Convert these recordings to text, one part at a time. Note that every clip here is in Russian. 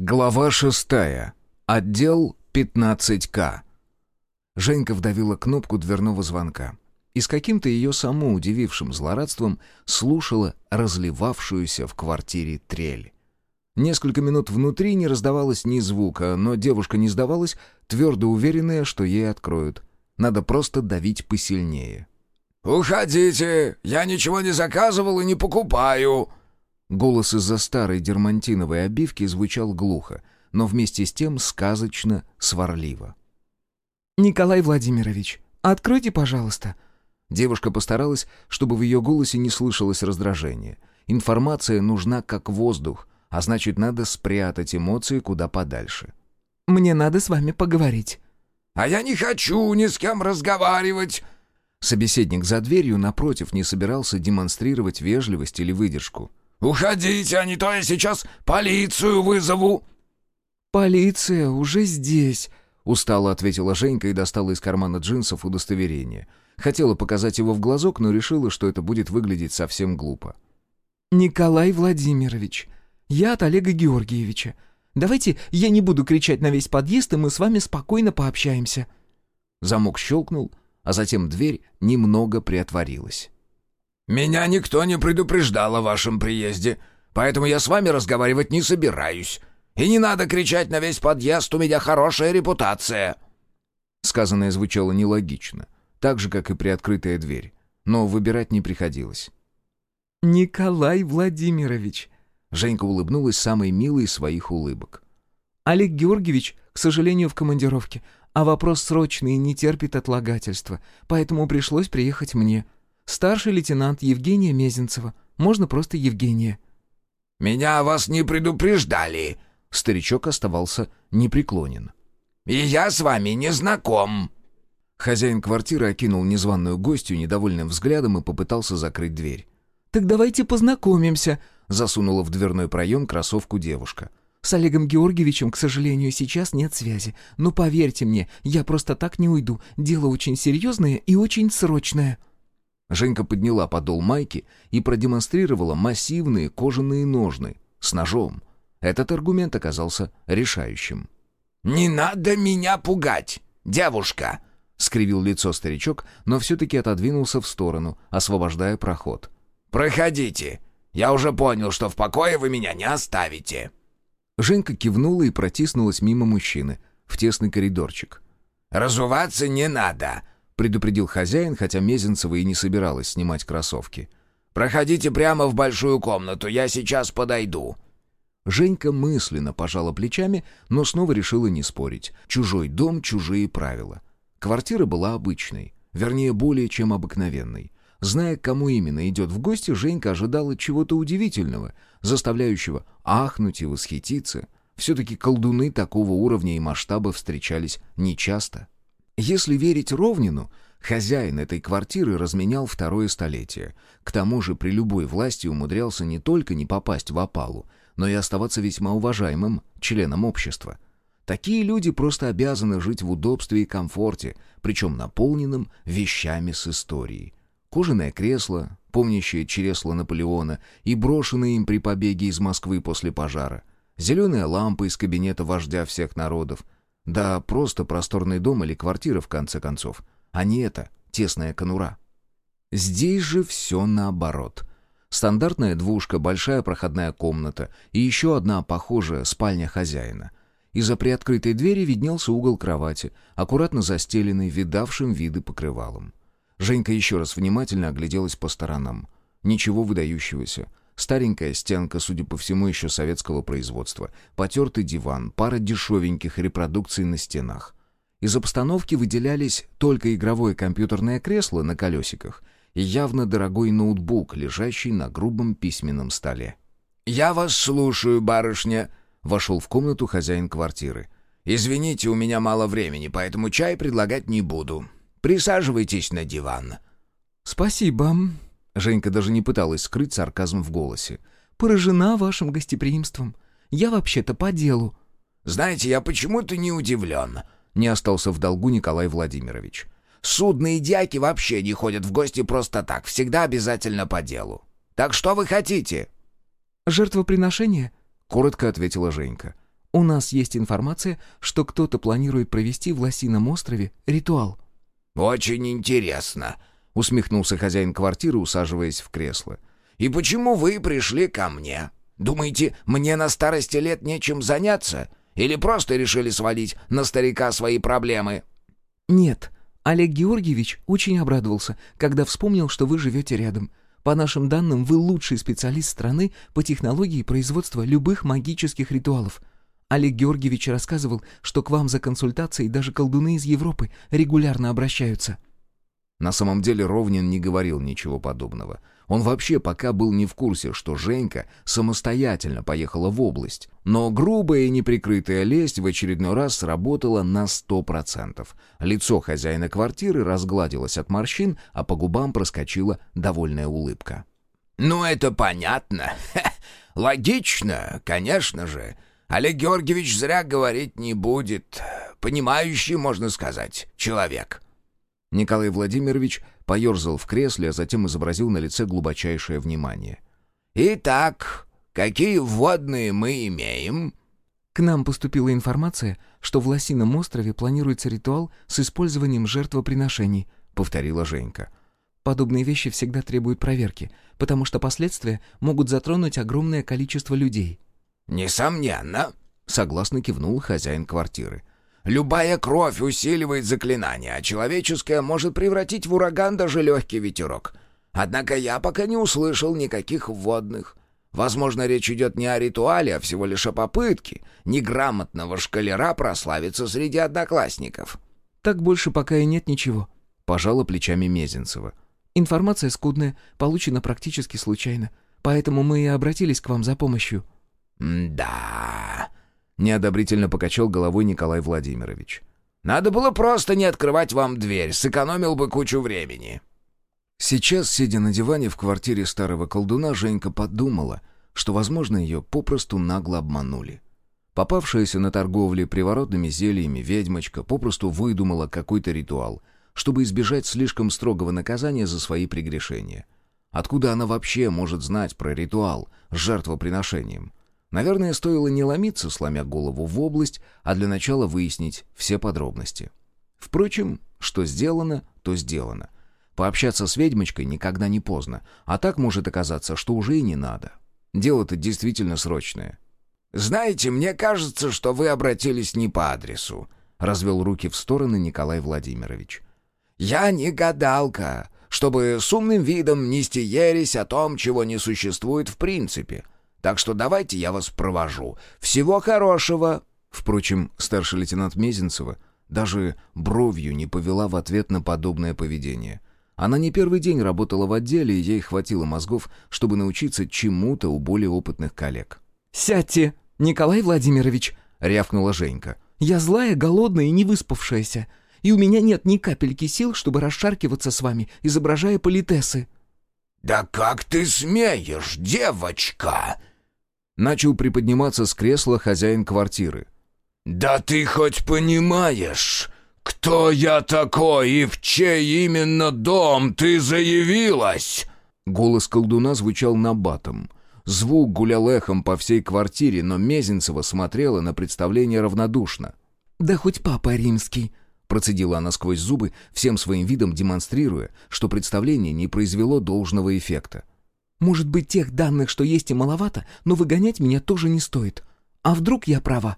Глава шестая. Отдел 15К. Женька вдавила кнопку дверного звонка и с каким-то ее саму удивившим злорадством слушала разливавшуюся в квартире трель. Несколько минут внутри не раздавалось ни звука, но девушка не сдавалась, твердо уверенная, что ей откроют. Надо просто давить посильнее. «Уходите! Я ничего не заказывал и не покупаю!» Голос из-за старой дермантиновой обивки звучал глухо, но вместе с тем сказочно сварливо. «Николай Владимирович, откройте, пожалуйста». Девушка постаралась, чтобы в ее голосе не слышалось раздражение. Информация нужна как воздух, а значит, надо спрятать эмоции куда подальше. «Мне надо с вами поговорить». «А я не хочу ни с кем разговаривать!» Собеседник за дверью напротив не собирался демонстрировать вежливость или выдержку. «Уходите, а не то я сейчас полицию вызову!» «Полиция уже здесь», — устало ответила Женька и достала из кармана джинсов удостоверение. Хотела показать его в глазок, но решила, что это будет выглядеть совсем глупо. «Николай Владимирович, я от Олега Георгиевича. Давайте я не буду кричать на весь подъезд, и мы с вами спокойно пообщаемся». Замок щелкнул, а затем дверь немного приотворилась. «Меня никто не предупреждал о вашем приезде, поэтому я с вами разговаривать не собираюсь. И не надо кричать на весь подъезд, у меня хорошая репутация». Сказанное звучало нелогично, так же, как и приоткрытая дверь, но выбирать не приходилось. «Николай Владимирович», — Женька улыбнулась самой милой из своих улыбок. «Олег Георгиевич, к сожалению, в командировке, а вопрос срочный и не терпит отлагательства, поэтому пришлось приехать мне». Старший лейтенант Евгения Мезенцева. Можно просто Евгения». «Меня вас не предупреждали!» Старичок оставался непреклонен. «И я с вами не знаком!» Хозяин квартиры окинул незваную гостью недовольным взглядом и попытался закрыть дверь. «Так давайте познакомимся», — засунула в дверной проем кроссовку девушка. «С Олегом Георгиевичем, к сожалению, сейчас нет связи. Но поверьте мне, я просто так не уйду. Дело очень серьезное и очень срочное». Женька подняла подол майки и продемонстрировала массивные кожаные ножны с ножом. Этот аргумент оказался решающим. «Не надо меня пугать, девушка!» — скривил лицо старичок, но все-таки отодвинулся в сторону, освобождая проход. «Проходите. Я уже понял, что в покое вы меня не оставите». Женька кивнула и протиснулась мимо мужчины в тесный коридорчик. «Разуваться не надо предупредил хозяин, хотя Мезенцева и не собиралась снимать кроссовки. «Проходите прямо в большую комнату, я сейчас подойду». Женька мысленно пожала плечами, но снова решила не спорить. Чужой дом, чужие правила. Квартира была обычной, вернее, более чем обыкновенной. Зная, кому именно идет в гости, Женька ожидала чего-то удивительного, заставляющего ахнуть и восхититься. Все-таки колдуны такого уровня и масштаба встречались нечасто. Если верить Ровнину, хозяин этой квартиры разменял второе столетие. К тому же при любой власти умудрялся не только не попасть в опалу, но и оставаться весьма уважаемым членом общества. Такие люди просто обязаны жить в удобстве и комфорте, причем наполненным вещами с историей. Кожаное кресло, помнящее чресло Наполеона и брошенное им при побеге из Москвы после пожара. Зеленая лампа из кабинета вождя всех народов — да просто просторный дом или квартира, в конце концов. А не это, тесная конура. Здесь же все наоборот. Стандартная двушка, большая проходная комната и еще одна похожая спальня хозяина. Из-за приоткрытой двери виднелся угол кровати, аккуратно застеленный, видавшим виды покрывалом. Женька еще раз внимательно огляделась по сторонам. Ничего выдающегося. Старенькая стенка, судя по всему, еще советского производства. Потертый диван, пара дешевеньких репродукций на стенах. Из обстановки выделялись только игровое компьютерное кресло на колесиках и явно дорогой ноутбук, лежащий на грубом письменном столе. «Я вас слушаю, барышня», — вошел в комнату хозяин квартиры. «Извините, у меня мало времени, поэтому чай предлагать не буду. Присаживайтесь на диван». «Спасибо», Женька даже не пыталась скрыть сарказм в голосе. «Поражена вашим гостеприимством. Я вообще-то по делу». «Знаете, я почему-то не удивлен», — не остался в долгу Николай Владимирович. «Судные дяки вообще не ходят в гости просто так, всегда обязательно по делу. Так что вы хотите?» «Жертвоприношение?» — коротко ответила Женька. У нас есть информация, что кто-то планирует провести в Лосином острове ритуал». «Очень интересно», — усмехнулся хозяин квартиры, усаживаясь в кресло. «И почему вы пришли ко мне? Думаете, мне на старости лет нечем заняться? Или просто решили свалить на старика свои проблемы?» «Нет. Олег Георгиевич очень обрадовался, когда вспомнил, что вы живете рядом. По нашим данным, вы лучший специалист страны по технологии производства любых магических ритуалов. Олег Георгиевич рассказывал, что к вам за консультацией даже колдуны из Европы регулярно обращаются». На самом деле Ровнин не говорил ничего подобного. Он вообще пока был не в курсе, что Женька самостоятельно поехала в область. Но грубая и неприкрытая лесть в очередной раз сработала на сто процентов. Лицо хозяина квартиры разгладилось от морщин, а по губам проскочила довольная улыбка. «Ну, это понятно. Логично, конечно же. Олег Георгиевич зря говорить не будет. Понимающий, можно сказать, человек». Николай Владимирович поерзал в кресле, а затем изобразил на лице глубочайшее внимание. «Итак, какие вводные мы имеем?» К нам поступила информация, что в Лосином острове планируется ритуал с использованием жертвоприношений, повторила Женька. Подобные вещи всегда требуют проверки, потому что последствия могут затронуть огромное количество людей. «Несомненно», — согласно кивнул хозяин квартиры. «Любая кровь усиливает заклинание, а человеческое может превратить в ураган даже легкий ветерок. Однако я пока не услышал никаких вводных. Возможно, речь идет не о ритуале, а всего лишь о попытке неграмотного шкалера прославиться среди одноклассников». «Так больше пока и нет ничего», — пожала плечами Мезенцева. «Информация скудная, получена практически случайно, поэтому мы и обратились к вам за помощью». «Да...» — неодобрительно покачал головой Николай Владимирович. «Надо было просто не открывать вам дверь, сэкономил бы кучу времени». Сейчас, сидя на диване в квартире старого колдуна, Женька подумала, что, возможно, ее попросту нагло обманули. Попавшаяся на торговле приворотными зельями ведьмочка попросту выдумала какой-то ритуал, чтобы избежать слишком строгого наказания за свои прегрешения. Откуда она вообще может знать про ритуал с жертвоприношением? Наверное, стоило не ломиться, сломя голову в область, а для начала выяснить все подробности. Впрочем, что сделано, то сделано. Пообщаться с ведьмочкой никогда не поздно, а так может оказаться, что уже и не надо. Дело-то действительно срочное. «Знаете, мне кажется, что вы обратились не по адресу», — развел руки в стороны Николай Владимирович. «Я не гадалка, чтобы с умным видом нести ересь о том, чего не существует в принципе». Так что давайте я вас провожу. Всего хорошего!» Впрочем, старший лейтенант Мезенцева даже бровью не повела в ответ на подобное поведение. Она не первый день работала в отделе, и ей хватило мозгов, чтобы научиться чему-то у более опытных коллег. «Сядьте, Николай Владимирович!» — рявкнула Женька. «Я злая, голодная и не выспавшаяся, и у меня нет ни капельки сил, чтобы расшаркиваться с вами, изображая политесы». «Да как ты смеешь, девочка!» Начал приподниматься с кресла хозяин квартиры. «Да ты хоть понимаешь, кто я такой и в чей именно дом ты заявилась?» Голос колдуна звучал набатом. Звук гулял эхом по всей квартире, но Мезенцева смотрела на представление равнодушно. «Да хоть папа римский», — процедила она сквозь зубы, всем своим видом демонстрируя, что представление не произвело должного эффекта. Может быть, тех данных, что есть, и маловато, но выгонять меня тоже не стоит. А вдруг я права?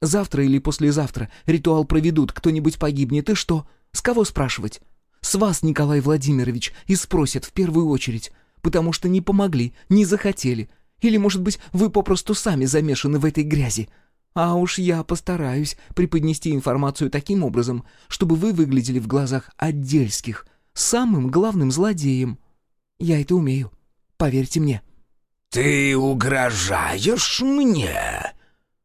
Завтра или послезавтра ритуал проведут, кто-нибудь погибнет, и что? С кого спрашивать? С вас, Николай Владимирович, и спросят в первую очередь, потому что не помогли, не захотели. Или, может быть, вы попросту сами замешаны в этой грязи. А уж я постараюсь преподнести информацию таким образом, чтобы вы выглядели в глазах отдельских самым главным злодеем. Я это умею. Поверьте мне». «Ты угрожаешь мне?»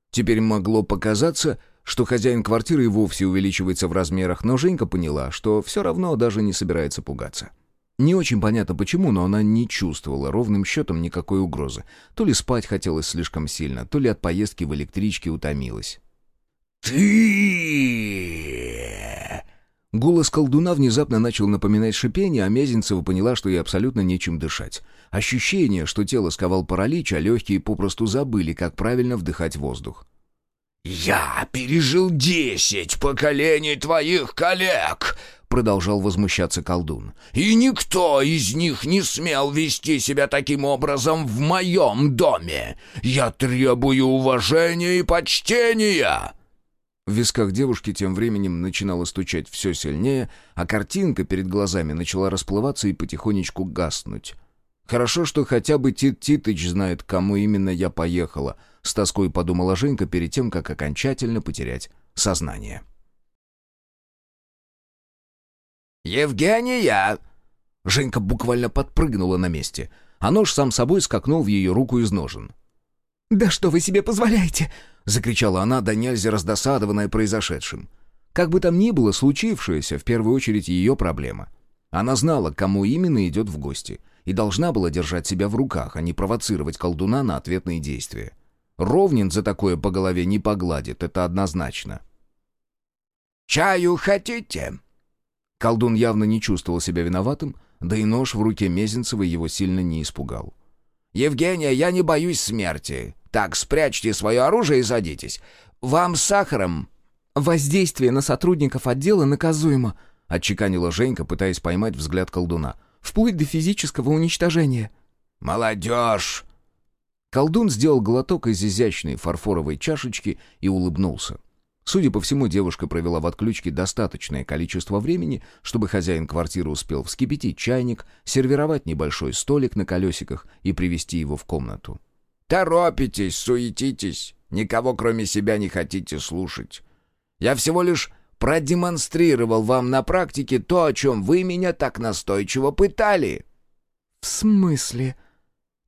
Теперь могло показаться, что хозяин квартиры и вовсе увеличивается в размерах, но Женька поняла, что все равно даже не собирается пугаться. Не очень понятно почему, но она не чувствовала ровным счетом никакой угрозы. То ли спать хотелось слишком сильно, то ли от поездки в электричке утомилась. «Ты...» Голос колдуна внезапно начал напоминать шипение, а Мезенцева поняла, что ей абсолютно нечем дышать. Ощущение, что тело сковал паралич, а легкие попросту забыли, как правильно вдыхать воздух. «Я пережил десять поколений твоих коллег!» — продолжал возмущаться колдун. «И никто из них не смел вести себя таким образом в моем доме! Я требую уважения и почтения!» В висках девушки тем временем начинало стучать все сильнее, а картинка перед глазами начала расплываться и потихонечку гаснуть. «Хорошо, что хотя бы Тит Титыч знает, кому именно я поехала», — с тоской подумала Женька перед тем, как окончательно потерять сознание. «Евгения!» Женька буквально подпрыгнула на месте, а нож сам собой скакнул в ее руку из ножен. «Да что вы себе позволяете?» — закричала она, да нельзя раздосадованная произошедшим. Как бы там ни было, случившееся в первую очередь ее проблема. Она знала, кому именно идет в гости, и должна была держать себя в руках, а не провоцировать колдуна на ответные действия. Ровнин за такое по голове не погладит, это однозначно. «Чаю хотите?» Колдун явно не чувствовал себя виноватым, да и нож в руке Мезенцева его сильно не испугал. «Евгения, я не боюсь смерти. Так, спрячьте свое оружие и садитесь. Вам с сахаром...» «Воздействие на сотрудников отдела наказуемо», — отчеканила Женька, пытаясь поймать взгляд колдуна. «Вплоть до физического уничтожения». «Молодежь!» Колдун сделал глоток из изящной фарфоровой чашечки и улыбнулся. Судя по всему, девушка провела в отключке достаточное количество времени, чтобы хозяин квартиры успел вскипятить чайник, сервировать небольшой столик на колесиках и привести его в комнату. «Торопитесь, суетитесь, никого кроме себя не хотите слушать. Я всего лишь продемонстрировал вам на практике то, о чем вы меня так настойчиво пытали». «В смысле?»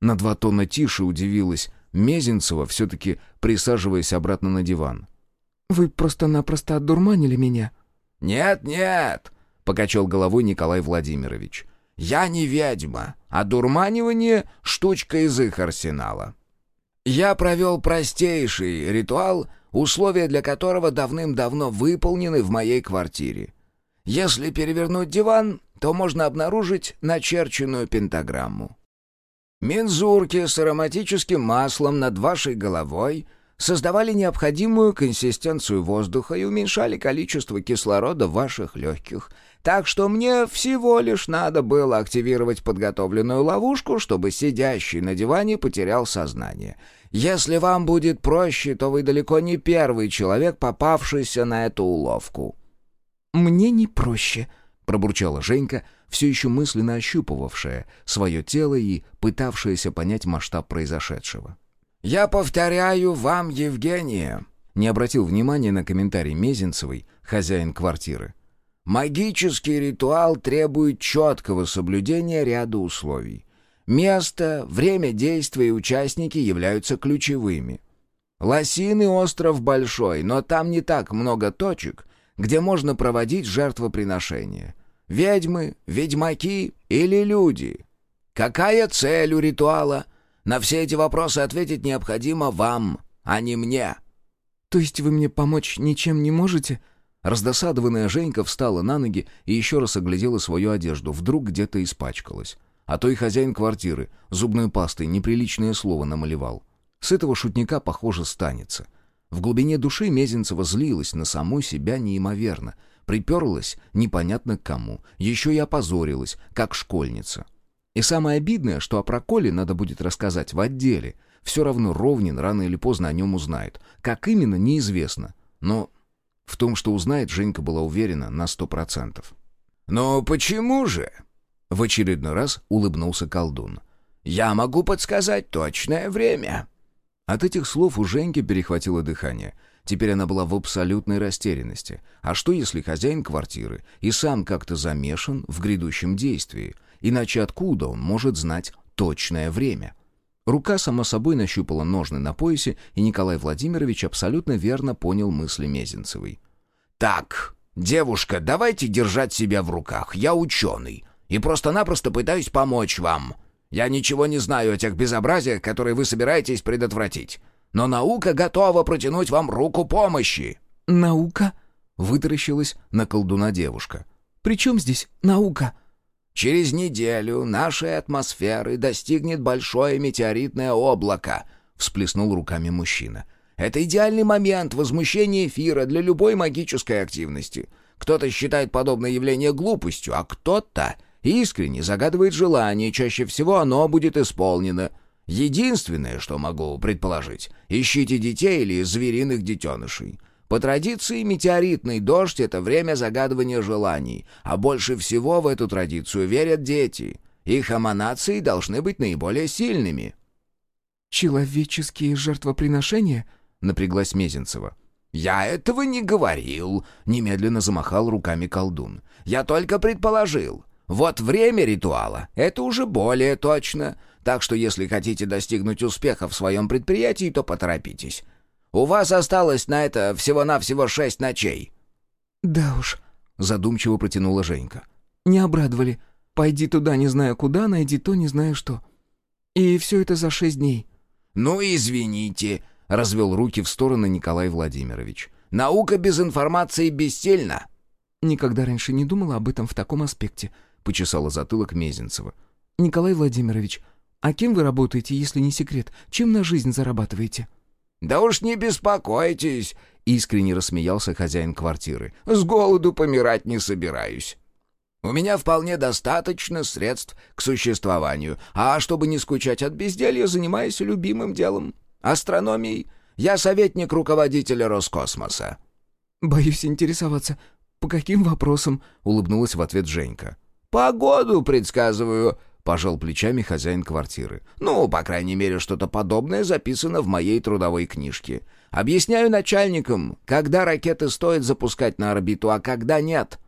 На два тона тише удивилась Мезенцева, все-таки присаживаясь обратно на диван. «Вы просто-напросто одурманили меня». «Нет, нет», — покачал головой Николай Владимирович. «Я не ведьма, а дурманивание — штучка из их арсенала. Я провел простейший ритуал, условия для которого давным-давно выполнены в моей квартире. Если перевернуть диван, то можно обнаружить начерченную пентаграмму. Мензурки с ароматическим маслом над вашей головой — создавали необходимую консистенцию воздуха и уменьшали количество кислорода в ваших легких. Так что мне всего лишь надо было активировать подготовленную ловушку, чтобы сидящий на диване потерял сознание. Если вам будет проще, то вы далеко не первый человек, попавшийся на эту уловку». «Мне не проще», — пробурчала Женька, все еще мысленно ощупывавшая свое тело и пытавшаяся понять масштаб произошедшего. «Я повторяю вам, Евгения», — не обратил внимания на комментарий Мезенцевой, хозяин квартиры. «Магический ритуал требует четкого соблюдения ряда условий. Место, время действия и участники являются ключевыми. Лосиный остров большой, но там не так много точек, где можно проводить жертвоприношения. Ведьмы, ведьмаки или люди. Какая цель у ритуала — на все эти вопросы ответить необходимо вам, а не мне». «То есть вы мне помочь ничем не можете?» Раздосадованная Женька встала на ноги и еще раз оглядела свою одежду. Вдруг где-то испачкалась. А то и хозяин квартиры зубной пастой неприличное слово намалевал. С этого шутника, похоже, станется. В глубине души Мезенцева злилась на саму себя неимоверно. Приперлась непонятно к кому. Еще и опозорилась, как школьница. И самое обидное, что о проколе надо будет рассказать в отделе. Все равно Ровнин рано или поздно о нем узнает. Как именно, неизвестно. Но в том, что узнает, Женька была уверена на сто процентов. «Но почему же?» В очередной раз улыбнулся колдун. «Я могу подсказать точное время». От этих слов у Женьки перехватило дыхание. Теперь она была в абсолютной растерянности. А что, если хозяин квартиры и сам как-то замешан в грядущем действии? Иначе откуда он может знать точное время? Рука само собой нащупала ножны на поясе, и Николай Владимирович абсолютно верно понял мысли Мезенцевой. «Так, девушка, давайте держать себя в руках. Я ученый и просто-напросто пытаюсь помочь вам. Я ничего не знаю о тех безобразиях, которые вы собираетесь предотвратить. Но наука готова протянуть вам руку помощи». «Наука?» — вытаращилась на колдуна девушка. «При чем здесь наука?» Через неделю нашей атмосферы достигнет большое метеоритное облако», — всплеснул руками мужчина. Это идеальный момент возмущения эфира для любой магической активности. Кто-то считает подобное явление глупостью, а кто-то искренне загадывает желание, чаще всего оно будет исполнено. Единственное, что могу предположить, ищите детей или звериных детенышей. По традиции, метеоритный дождь — это время загадывания желаний, а больше всего в эту традицию верят дети. Их эманации должны быть наиболее сильными. «Человеческие жертвоприношения?» — напряглась Мезенцева. «Я этого не говорил», — немедленно замахал руками колдун. «Я только предположил. Вот время ритуала — это уже более точно. Так что если хотите достигнуть успеха в своем предприятии, то поторопитесь. У вас осталось на это всего-навсего шесть ночей». «Да уж», — задумчиво протянула Женька. «Не обрадовали. Пойди туда, не знаю куда, найди то, не знаю что. И все это за шесть дней». «Ну, извините», — развел руки в стороны Николай Владимирович. «Наука без информации бессильна». «Никогда раньше не думала об этом в таком аспекте», — почесала затылок Мезенцева. «Николай Владимирович, а кем вы работаете, если не секрет? Чем на жизнь зарабатываете?» «Да уж не беспокойтесь», — искренне рассмеялся хозяин квартиры. «С голоду помирать не собираюсь. У меня вполне достаточно средств к существованию, а чтобы не скучать от безделья, занимаюсь любимым делом — астрономией. Я советник руководителя Роскосмоса». «Боюсь интересоваться. По каким вопросам?» — улыбнулась в ответ Женька. «Погоду предсказываю», — пожал плечами хозяин квартиры. «Ну, по крайней мере, что-то подобное записано в моей трудовой книжке. Объясняю начальникам, когда ракеты стоит запускать на орбиту, а когда нет».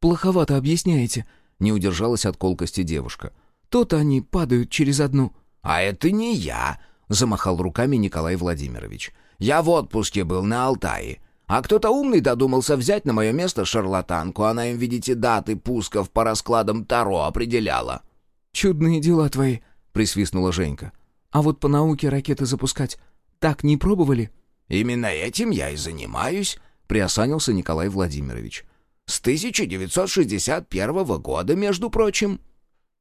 «Плоховато объясняете», — не удержалась от колкости девушка. «То-то они падают через одну». «А это не я», — замахал руками Николай Владимирович. «Я в отпуске был на Алтае. А кто-то умный додумался взять на мое место шарлатанку. Она им, видите, даты пусков по раскладам Таро определяла». «Чудные дела твои», — присвистнула Женька. «А вот по науке ракеты запускать так не пробовали?» «Именно этим я и занимаюсь», — приосанился Николай Владимирович. «С 1961 года, между прочим».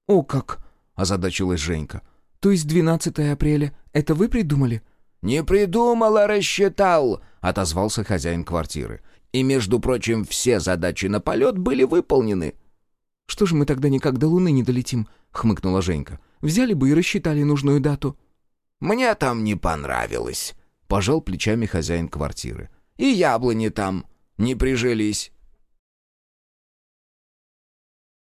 «О как!» — озадачилась Женька. «То есть 12 апреля — это вы придумали?» «Не придумал, а рассчитал», — отозвался хозяин квартиры. «И, между прочим, все задачи на полет были выполнены». «Что же мы тогда никак до Луны не долетим?» — хмыкнула Женька. «Взяли бы и рассчитали нужную дату». «Мне там не понравилось», — пожал плечами хозяин квартиры. «И яблони там не прижились».